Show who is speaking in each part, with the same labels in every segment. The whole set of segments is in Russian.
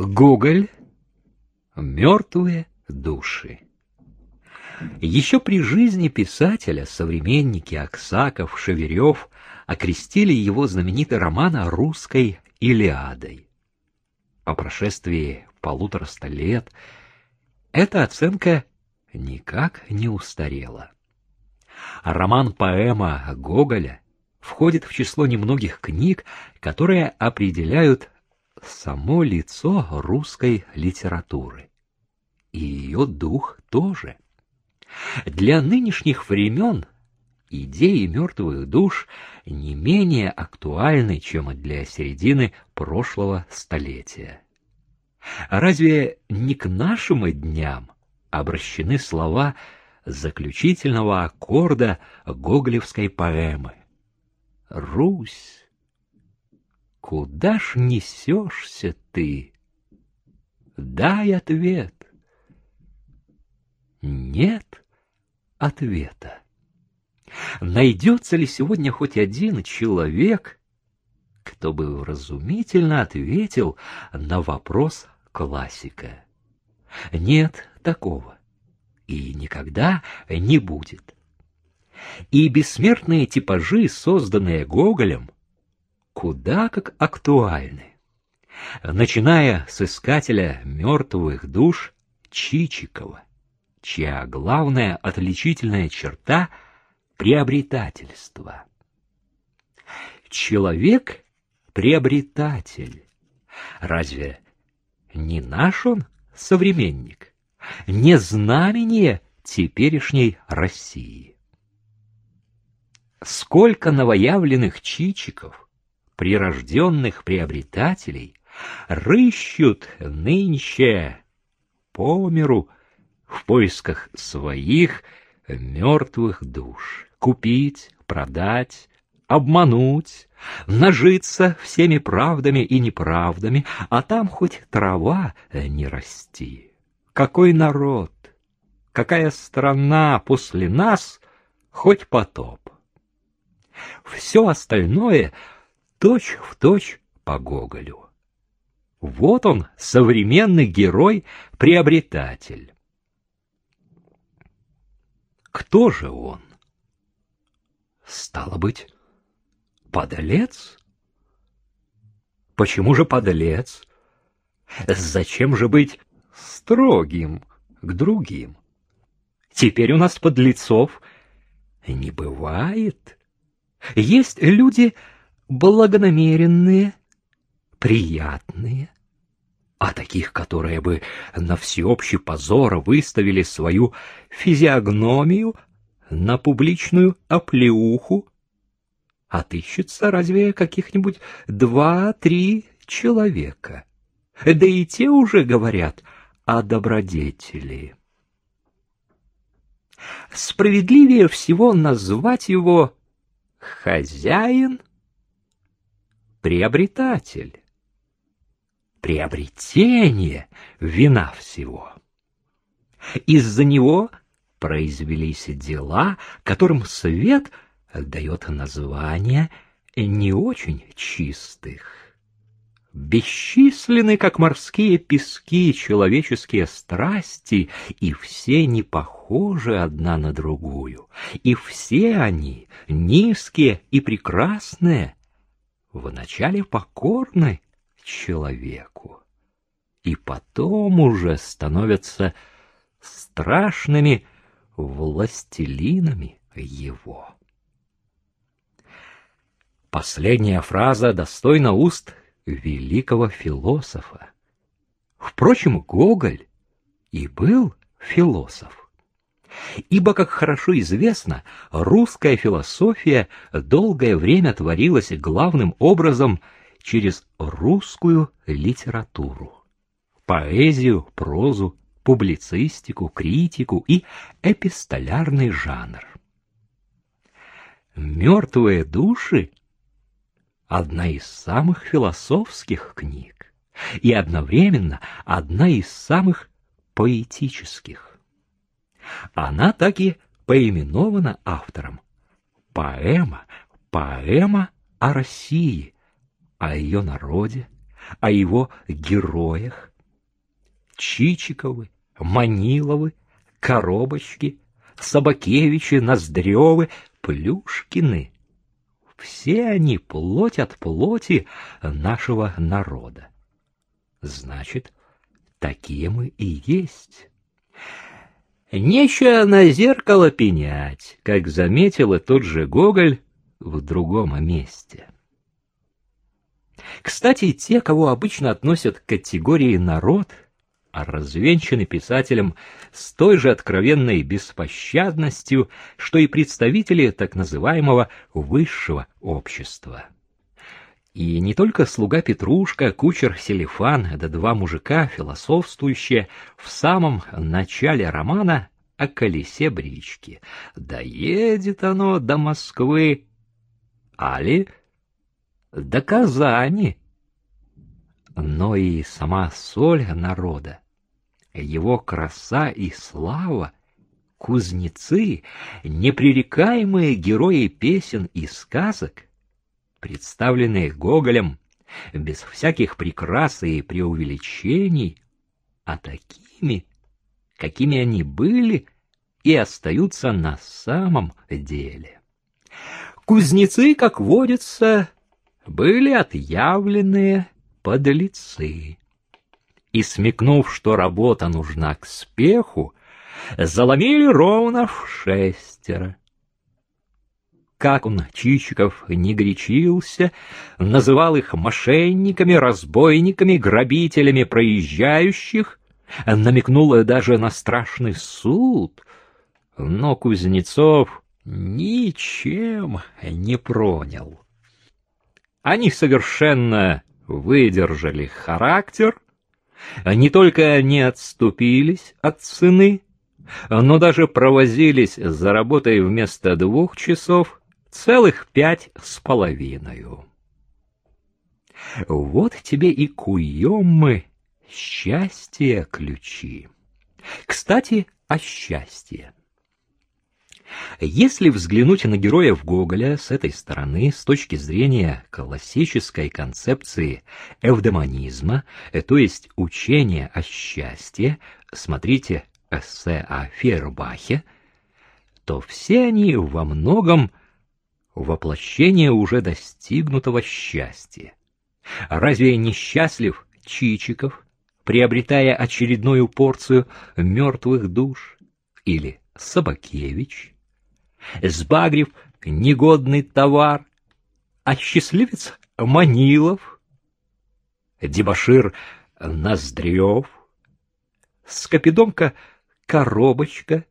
Speaker 1: Гоголь «Мертвые души». Еще при жизни писателя современники Аксаков, Шеверев окрестили его знаменитый роман русской Илиадой. По прошествии полутораста лет эта оценка никак не устарела. Роман-поэма Гоголя входит в число немногих книг, которые определяют само лицо русской литературы. И ее дух тоже. Для нынешних времен идеи мертвых душ не менее актуальны, чем для середины прошлого столетия. Разве не к нашим дням обращены слова заключительного аккорда гоголевской поэмы? Русь, куда ж несешься ты? Дай ответ. Нет ответа. Найдется ли сегодня хоть один человек, кто бы разумительно ответил на вопрос классика? Нет такого. И никогда не будет. И бессмертные типажи, созданные Гоголем, куда как актуальны. Начиная с искателя мертвых душ Чичикова, чья главная отличительная черта — приобретательство. Человек — приобретатель. Разве не наш он современник, не знамение теперешней России? Сколько новоявленных чичиков, прирожденных приобретателей, рыщут нынче по миру в поисках своих мертвых душ. Купить, продать, обмануть, нажиться всеми правдами и неправдами, а там хоть трава не расти. Какой народ, какая страна после нас, хоть потоп. Все остальное точь в точь по Гоголю. Вот он, современный герой-приобретатель. Кто же он? Стало быть, подолец? Почему же подолец? Зачем же быть строгим к другим? Теперь у нас подлецов не бывает. Есть люди благонамеренные, приятные, а таких, которые бы на всеобщий позор выставили свою физиогномию на публичную оплеуху, отыщется разве каких-нибудь два-три человека. Да и те уже говорят о добродетели. Справедливее всего назвать его хозяин, приобретатель. Приобретение — вина всего. Из-за него произвелись дела, которым свет дает название не очень чистых. Бесчисленны, как морские пески, человеческие страсти, и все не похожи одна на другую, и все они, низкие и прекрасные, вначале покорны человеку, и потом уже становятся страшными властелинами его. Последняя фраза достойна уст великого философа. Впрочем, Гоголь и был философ. Ибо, как хорошо известно, русская философия долгое время творилась главным образом через русскую литературу. Поэзию, прозу, публицистику, критику и эпистолярный жанр. «Мертвые души» — одна из самых философских книг и одновременно одна из самых поэтических. Она так и поименована автором. Поэма, поэма о России, о ее народе, о его героях. Чичиковы, Маниловы, Коробочки, Собакевичи, Ноздревы, Плюшкины. Все они плоть от плоти нашего народа. Значит, такие мы и есть. Нечего на зеркало пенять, как заметил и тот же Гоголь в другом месте. Кстати, те, кого обычно относят к категории «народ», а развенчаны писателем с той же откровенной беспощадностью, что и представители так называемого высшего общества. И не только слуга Петрушка, кучер Селифан, да два мужика, философствующие в самом начале романа о колесе брички. Доедет оно до Москвы, али до Казани. Но и сама соль народа, его краса и слава, кузнецы, непререкаемые герои песен и сказок, представленные Гоголем без всяких прикрас и преувеличений, а такими, какими они были и остаются на самом деле. Кузнецы, как водится, были отъявленные подлецы. И, смекнув, что работа нужна к спеху, заломили ровно в шестеро как он, Чичиков, не гречился, называл их мошенниками, разбойниками, грабителями проезжающих, намекнул даже на страшный суд. Но Кузнецов ничем не пронял. Они совершенно выдержали характер, не только не отступились от цены, но даже провозились за работой вместо двух часов целых пять с половиной. Вот тебе и куем мы счастье ключи. Кстати, о счастье. Если взглянуть на героев Гоголя с этой стороны, с точки зрения классической концепции эвдемонизма, э, то есть учения о счастье, смотрите эссе о Фейербахе, то все они во многом воплощение уже достигнутого счастья. Разве не счастлив Чичиков, приобретая очередную порцию мертвых душ? Или Собакевич? Сбагрив негодный товар, а счастливец Манилов? Дебашир Ноздрев? Скопидомка Коробочка?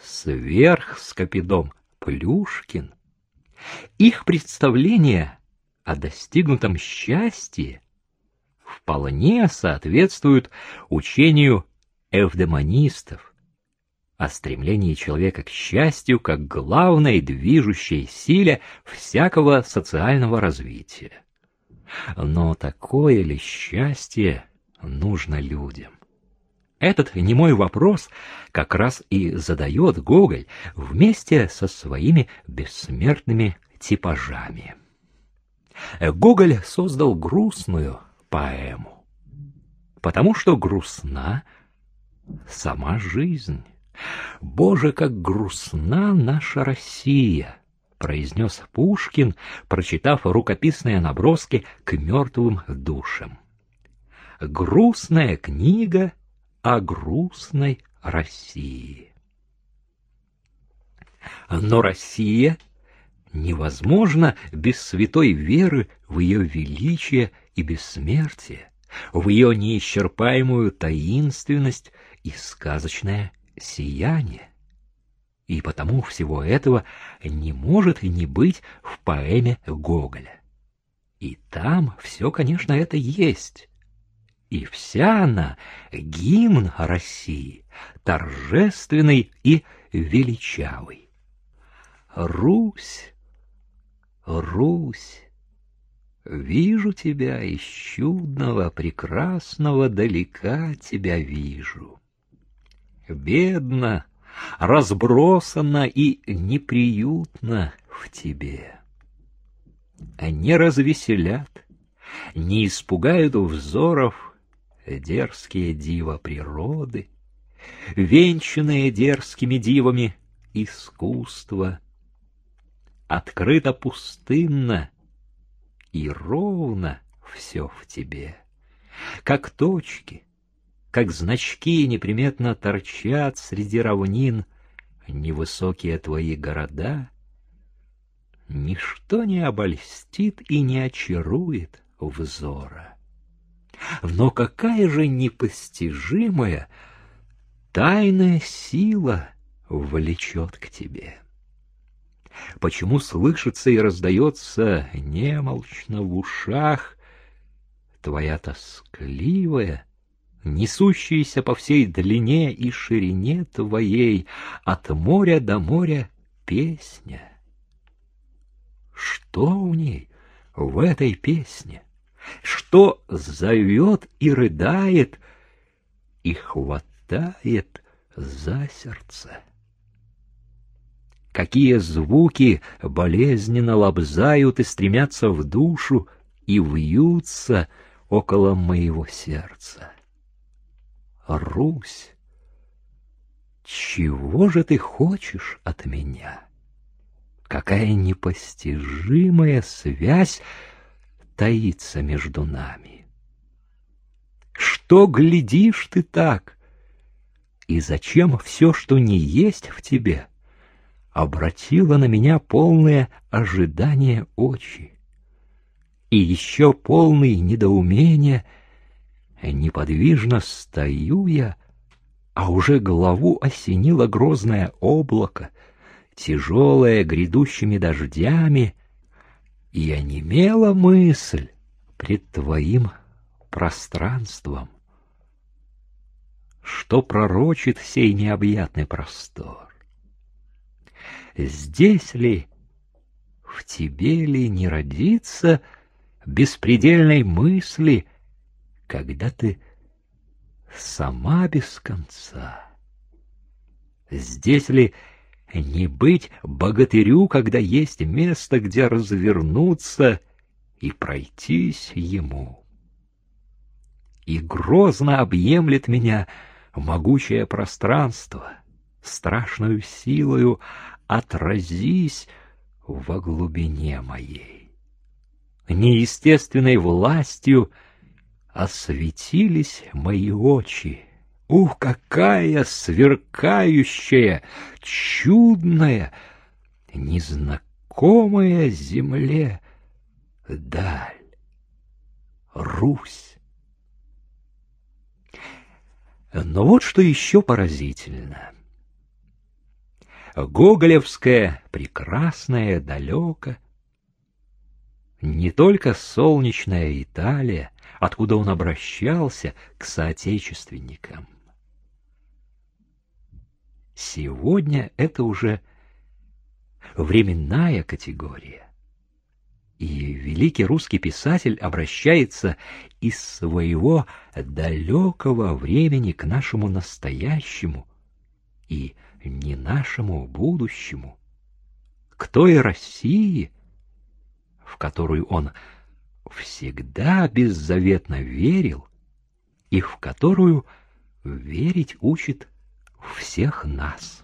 Speaker 1: Сверх Скопидом Плюшкин? Их представление о достигнутом счастье вполне соответствует учению эвдемонистов о стремлении человека к счастью как главной движущей силе всякого социального развития. Но такое ли счастье нужно людям? Этот немой вопрос как раз и задает Гоголь вместе со своими бессмертными типажами. Гоголь создал грустную поэму, потому что грустна сама жизнь. «Боже, как грустна наша Россия!» — произнес Пушкин, прочитав рукописные наброски к мертвым душам. «Грустная книга — о грустной России. Но Россия невозможна без святой веры в ее величие и бессмертие, в ее неисчерпаемую таинственность и сказочное сияние. И потому всего этого не может и не быть в поэме Гоголя. И там все, конечно, это есть и вся она — гимн России, торжественный и величавый. Русь, Русь, вижу тебя из чудного, прекрасного далека тебя вижу. Бедно, разбросано и неприютно в тебе. Они развеселят, не испугают взоров дерзкие дива природы, венчанные дерзкими дивами искусства. Открыто пустынно и ровно все в тебе, как точки, как значки неприметно торчат среди равнин невысокие твои города, ничто не обольстит и не очарует взора. Но какая же непостижимая тайная сила влечет к тебе? Почему слышится и раздается немолчно в ушах твоя тоскливая, несущаяся по всей длине и ширине твоей от моря до моря песня? Что у ней в этой песне? Что зовет и рыдает, и хватает за сердце? Какие звуки болезненно лобзают и стремятся в душу и вьются около моего сердца? Русь, чего же ты хочешь от меня? Какая непостижимая связь таится между нами. Что глядишь ты так? И зачем все, что не есть в тебе, обратило на меня полное ожидание очи? И еще полный недоумения неподвижно стою я, а уже голову осенило грозное облако — тяжелая грядущими дождями, и онемела мысль пред твоим пространством. Что пророчит сей необъятный простор? Здесь ли, в тебе ли не родится беспредельной мысли, когда ты сама без конца? Здесь ли не быть богатырю, когда есть место, где развернуться и пройтись ему. И грозно объемлет меня могучее пространство, страшную силою отразись во глубине моей. Неестественной властью осветились мои очи, Ух, какая сверкающая, чудная, незнакомая земле даль, Русь. Но вот что еще поразительно. Гоголевская прекрасная далеко, не только солнечная Италия, откуда он обращался к соотечественникам, Сегодня это уже временная категория. И великий русский писатель обращается из своего далекого времени к нашему настоящему и не нашему будущему, к той России, в которую он всегда беззаветно верил и в которую верить учит всех нас.